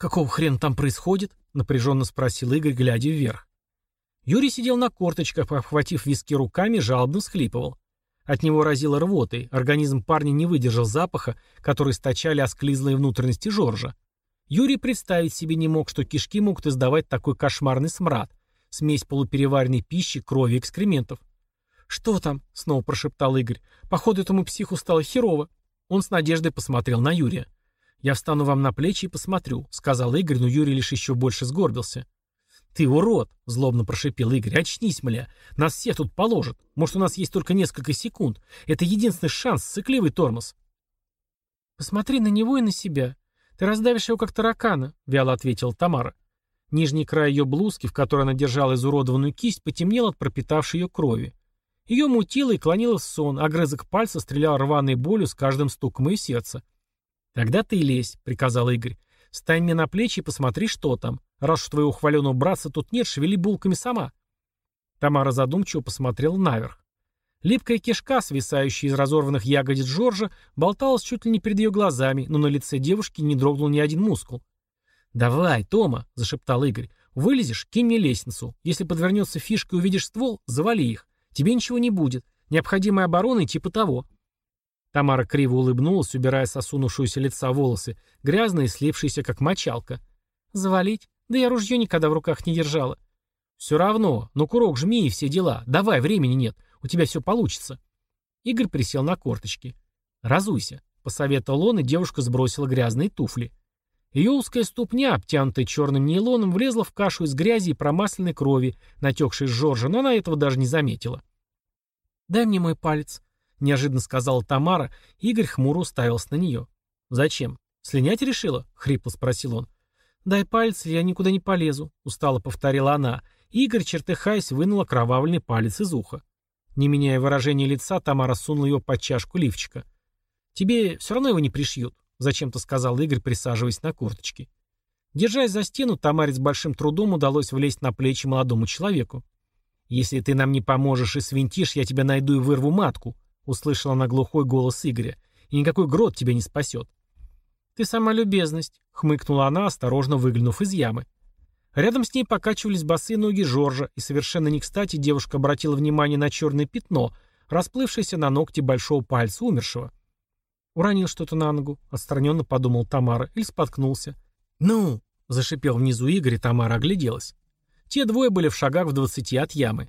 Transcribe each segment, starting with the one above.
«Какого хрена там происходит?» — напряженно спросил Игорь, глядя вверх. Юрий сидел на корточках, обхватив виски руками, жалобно всхлипывал. От него разило рвотой, организм парня не выдержал запаха, который источали осклизлые внутренности Жоржа. Юрий представить себе не мог, что кишки могут издавать такой кошмарный смрад, смесь полупереваренной пищи, крови и экскрементов. «Что там?» — снова прошептал Игорь. «Походу, этому психу стало херово». Он с надеждой посмотрел на Юрия. «Я встану вам на плечи и посмотрю», — сказал Игорь, но Юрий лишь еще больше сгорбился. «Ты урод!» — злобно прошипел Игорь. «Очнись, мля! Нас всех тут положат. Может, у нас есть только несколько секунд. Это единственный шанс, сыкливый тормоз». «Посмотри на него и на себя. Ты раздавишь его, как таракана», — вяло ответила Тамара. Нижний край ее блузки, в которой она держала изуродованную кисть, потемнел от пропитавшей ее крови. Ее мутило и клонило в сон, огрызок пальца стрелял рваной болью с каждым стуком ее сердца. «Тогда ты лезь», — приказал Игорь. «Стань мне на плечи и посмотри, что там. Раз уж твоего хваленого братца тут нет, шевели булками сама». Тамара задумчиво посмотрела наверх. Липкая кишка, свисающая из разорванных ягодиц Жоржа, болталась чуть ли не перед ее глазами, но на лице девушки не дрогнул ни один мускул. «Давай, Тома», — зашептал Игорь, — «вылезешь, кинь мне лестницу. Если подвернется фишка и увидишь ствол, завали их. Тебе ничего не будет. Необходимая оборона типа того». Тамара криво улыбнулась, убирая сосунувшуюся лица волосы, грязные, слипшиеся, как мочалка. «Завалить? Да я ружье никогда в руках не держала». «Все равно. Ну, курок жми и все дела. Давай, времени нет. У тебя все получится». Игорь присел на корточки. «Разуйся», — посоветовал он, и девушка сбросила грязные туфли. Ее узкая ступня, обтянутая черным нейлоном, влезла в кашу из грязи и промасленной крови, натекшей с Жоржа, но она этого даже не заметила. «Дай мне мой палец», — неожиданно сказала Тамара. Игорь хмуро уставился на нее. «Зачем? Слинять решила?» — хрипло спросил он. «Дай палец, я никуда не полезу», — устало повторила она. Игорь, чертыхаясь, вынул окровавленный палец из уха. Не меняя выражения лица, Тамара сунула его под чашку лифчика. «Тебе все равно его не пришьют», зачем-то сказал Игорь, присаживаясь на курточке. Держась за стену, Тамаре с большим трудом удалось влезть на плечи молодому человеку. «Если ты нам не поможешь и свинтишь, я тебя найду и вырву матку», — услышала она глухой голос Игоря. «И никакой грот тебя не спасет». «Ты сама любезность», — хмыкнула она, осторожно выглянув из ямы. Рядом с ней покачивались босые ноги Жоржа, и совершенно не кстати девушка обратила внимание на черное пятно, расплывшееся на ногте большого пальца умершего. Уронил что-то на ногу, отстраненно подумал Тамара, или споткнулся. «Ну!» — зашипел внизу Игорь, и Тамара огляделась. Те двое были в шагах в двадцати от ямы.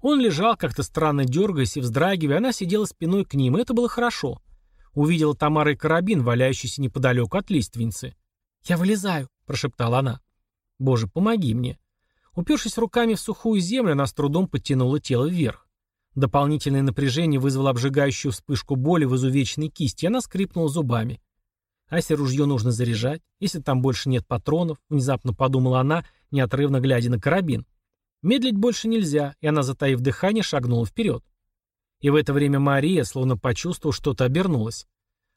Он лежал, как-то странно дергаясь и вздрагивая, она сидела спиной к ним, и это было хорошо. Увидела Тамара и карабин, валяющийся неподалеку от лиственницы. «Я вылезаю», — прошептала она. «Боже, помоги мне». Упершись руками в сухую землю, она с трудом подтянула тело вверх. Дополнительное напряжение вызвало обжигающую вспышку боли в изувеченной кисти, и она скрипнула зубами. А если ружье нужно заряжать? Если там больше нет патронов? Внезапно подумала она, неотрывно глядя на карабин. Медлить больше нельзя, и она, затаив дыхание, шагнула вперед. И в это время Мария, словно почувствовав что-то, обернулась.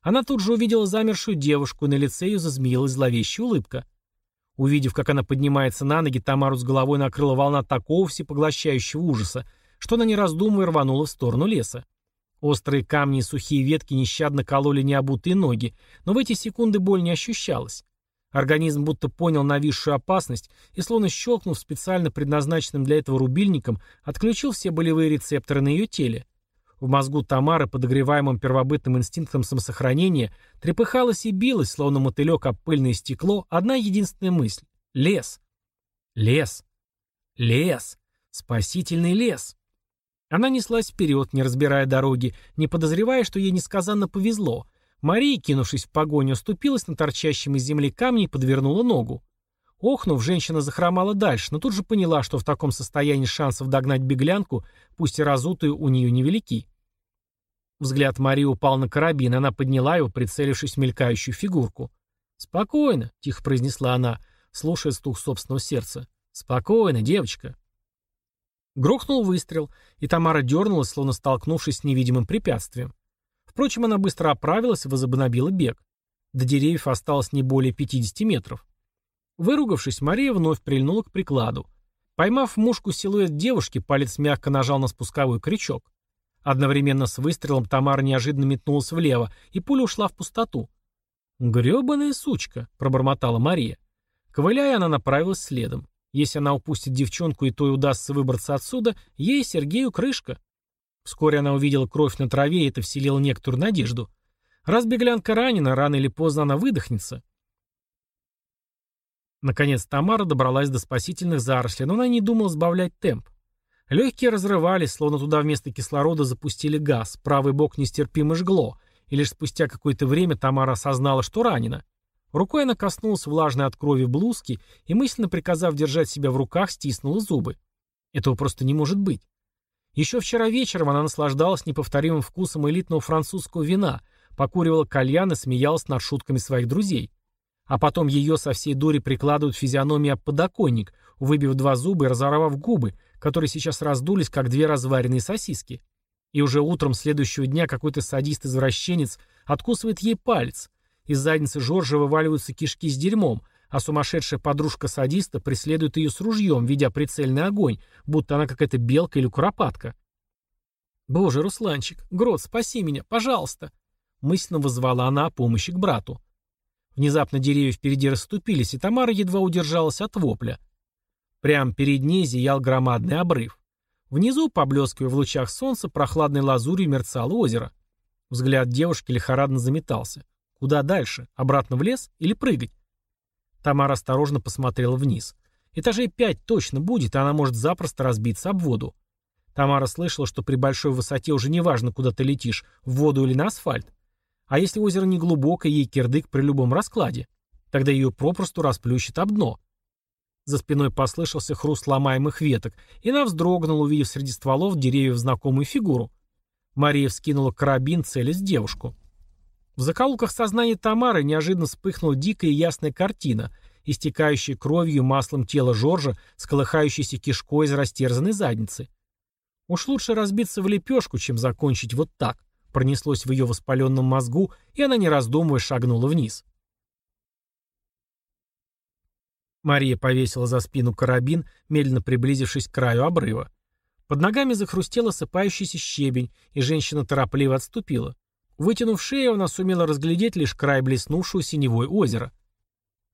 Она тут же увидела замершую девушку, и на лице ее зазмеилась зловещая улыбка. Увидев, как она поднимается на ноги, Тамару с головой накрыла волна такого всепоглощающего ужаса, что она не раздумывая рванула в сторону леса. Острые камни и сухие ветки нещадно кололи необутые ноги, но в эти секунды боль не ощущалась. Организм будто понял нависшую опасность и, словно щелкнув специально предназначенным для этого рубильником, отключил все болевые рецепторы на ее теле. В мозгу Тамары, подогреваемым первобытным инстинктом самосохранения, трепыхалась и билась, словно мотылек об пыльное стекло, одна единственная мысль — лес. Лес. Лес. Спасительный лес. Она неслась вперед, не разбирая дороги, не подозревая, что ей несказанно повезло. Мария, кинувшись в погоню, оступилась на торчащем из земли камне и подвернула ногу. Охнув, женщина захромала дальше, но тут же поняла, что в таком состоянии шансов догнать беглянку, пусть и разутую, у нее невелики. Взгляд Марии упал на карабин, она подняла его, прицелившись в мелькающую фигурку. «Спокойно», — тихо произнесла она, слушая стук собственного сердца. «Спокойно, девочка». Грохнул выстрел, и Тамара дернулась, словно столкнувшись с невидимым препятствием. Впрочем, она быстро оправилась и возобновила бег. До деревьев осталось не более 50 метров. Выругавшись, Мария вновь прильнула к прикладу. Поймав мушку силуэт девушки, палец мягко нажал на спусковой крючок. Одновременно с выстрелом Тамара неожиданно метнулась влево, и пуля ушла в пустоту. «Грёбаная сучка», — пробормотала Мария. Ковыляя, она направилась следом. Если она упустит девчонку и той удастся выбраться отсюда, ей, Сергею, крышка. Вскоре она увидела кровь на траве, и это вселило некоторую надежду. Раз беглянка ранена, рано или поздно она выдохнется. Наконец Тамара добралась до спасительных зарослей, но она не думала сбавлять темп. Легкие разрывались, словно туда вместо кислорода запустили газ, правый бок нестерпимо жгло, и лишь спустя какое-то время Тамара осознала, что ранена. Рукой она коснулась влажной от крови блузки и, мысленно приказав держать себя в руках, стиснула зубы. Этого просто не может быть. Еще вчера вечером она наслаждалась неповторимым вкусом элитного французского вина, покуривала кальян и смеялась над шутками своих друзей. А потом ее со всей дури прикладывают физиономии об подоконник, выбив два зуба и разорвав губы, которые сейчас раздулись, как две разваренные сосиски. И уже утром следующего дня какой-то садист-извращенец откусывает ей палец, из задницы Жоржа вываливаются кишки с дерьмом, а сумасшедшая подружка садиста преследует ее с ружьем, ведя прицельный огонь, будто она какая-то белка или куропатка. «Боже, Русланчик, Грот, спаси меня, пожалуйста!» Мысленно вызвала она о помощи к брату. Внезапно деревья впереди расступились, и Тамара едва удержалась от вопля. Прямо перед ней зиял громадный обрыв. Внизу, поблескивая в лучах солнца, прохладной лазурью мерцало озеро. Взгляд девушки лихорадно заметался. Куда дальше? Обратно в лес или прыгать? Тамара осторожно посмотрела вниз. Этажей пять точно будет, и она может запросто разбиться об воду. Тамара слышала, что при большой высоте уже не важно, куда ты летишь, в воду или на асфальт. А если озеро не глубокое, ей кирдык при любом раскладе? Тогда ее попросту расплющит об дно. За спиной послышался хруст ломаемых веток, и она вздрогнула, увидев среди стволов деревьев знакомую фигуру. Мария вскинула карабин, целясь девушку. В закоулках сознания Тамары неожиданно вспыхнула дикая и ясная картина, истекающая кровью и маслом тело Жоржа с колыхающейся кишкой из растерзанной задницы. Уж лучше разбиться в лепешку, чем закончить вот так, пронеслось в ее воспаленном мозгу, и она, не раздумывая, шагнула вниз. Мария повесила за спину карабин, медленно приблизившись к краю обрыва. Под ногами захрустел осыпающийся щебень, и женщина торопливо отступила. Вытянув шею, она сумела разглядеть лишь край блеснувшего синевой озера.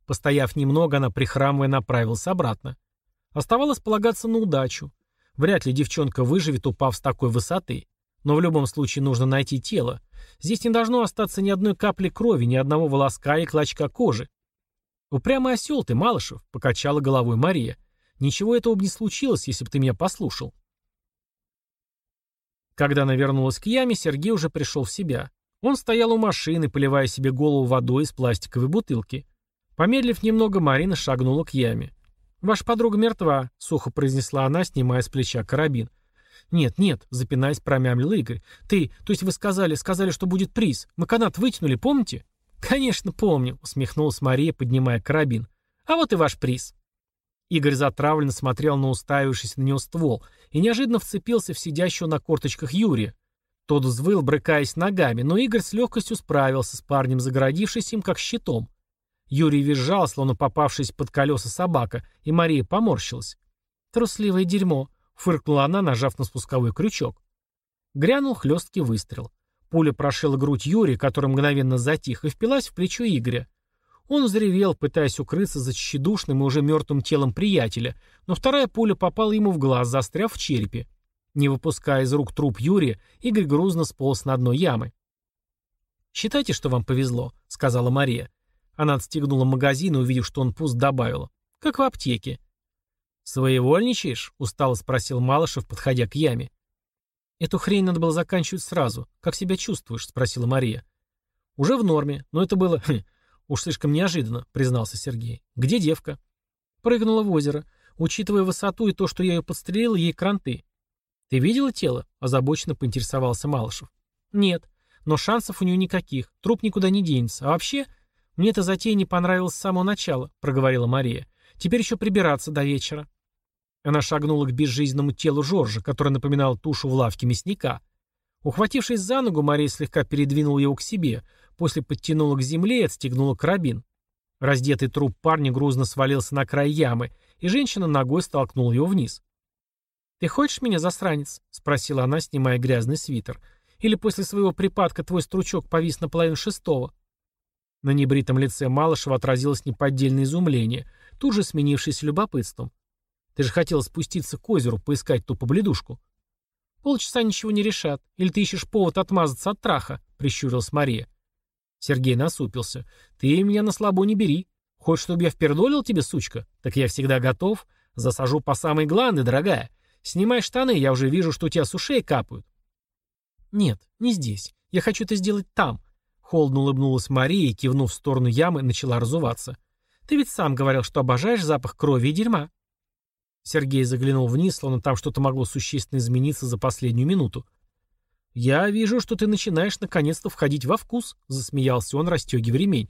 Постояв немного, она прихрамывая направилась обратно. Оставалось полагаться на удачу. Вряд ли девчонка выживет, упав с такой высоты. Но в любом случае нужно найти тело. Здесь не должно остаться ни одной капли крови, ни одного волоска и клочка кожи. «Упрямый осел ты, Малышев», — покачала головой Мария. «Ничего этого бы не случилось, если бы ты меня послушал». Когда она вернулась к яме, Сергей уже пришел в себя. Он стоял у машины, поливая себе голову водой из пластиковой бутылки. Помедлив немного, Марина шагнула к яме. «Ваша подруга мертва», — сухо произнесла она, снимая с плеча карабин. «Нет, нет», — запинаясь, промямлил Игорь. «Ты, то есть вы сказали, сказали, что будет приз. Мы канат вытянули, помните?» «Конечно, помню», — усмехнулась Мария, поднимая карабин. «А вот и ваш приз». Игорь затравленно смотрел на уставившийся на него ствол и неожиданно вцепился в сидящего на корточках Юрия. Тот взвыл, брыкаясь ногами, но Игорь с легкостью справился с парнем, загородившись им как щитом. Юрий визжал, словно попавшись под колеса собака, и Мария поморщилась. «Трусливое дерьмо», — фыркнула она, нажав на спусковой крючок. Грянул хлесткий выстрел. Пуля прошила грудь Юрия, который мгновенно затих, и впилась в плечо Игоря. Он взревел, пытаясь укрыться за тщедушным и уже мертвым телом приятеля, но вторая пуля попала ему в глаз, застряв в черепе. Не выпуская из рук труп Юрия, Игорь грузно сполз на дно ямы. «Считайте, что вам повезло», — сказала Мария. Она отстегнула магазин и, увидев, что он пуст, добавила. «Как в аптеке». «Своевольничаешь?» — устало спросил Малышев, подходя к яме. «Эту хрень надо было заканчивать сразу. Как себя чувствуешь?» — спросила Мария. «Уже в норме, но это было... Хм, уж слишком неожиданно», — признался Сергей. «Где девка?» «Прыгнула в озеро. Учитывая высоту и то, что я ее подстрелил, ей кранты. «Ты видела тело?» – озабоченно поинтересовался Малышев. «Нет, но шансов у нее никаких, труп никуда не денется. А вообще, мне эта затея не понравилась с самого начала», – проговорила Мария. «Теперь еще прибираться до вечера». Она шагнула к безжизненному телу Жоржа, который напоминал тушу в лавке мясника. Ухватившись за ногу, Мария слегка передвинула его к себе, после подтянула к земле и отстегнула карабин. Раздетый труп парня грузно свалился на край ямы, и женщина ногой столкнула его вниз. «Ты хочешь меня, засранец?» — спросила она, снимая грязный свитер. «Или после своего припадка твой стручок повис на половину шестого?» На небритом лице Малышева отразилось неподдельное изумление. тут же сменившись любопытством. «Ты же хотела спуститься к озеру, поискать ту побледушку». «Полчаса ничего не решат. Или ты ищешь повод отмазаться от траха?» — прищурилась Мария. Сергей насупился. «Ты меня на слабо не бери. Хочешь, чтобы я впердолил тебе, сучка? Так я всегда готов. Засажу по самой гланды, дорогая. Снимай штаны, я уже вижу, что у тебя с ушей капают». «Нет, не здесь. Я хочу это сделать там». Холодно улыбнулась Мария и, кивнув в сторону ямы, начала разуваться. «Ты ведь сам говорил, что обожаешь запах крови и дерьма». Сергей заглянул вниз, словно там что-то могло существенно измениться за последнюю минуту. «Я вижу, что ты начинаешь наконец-то входить во вкус», — засмеялся он, расстегивая ремень.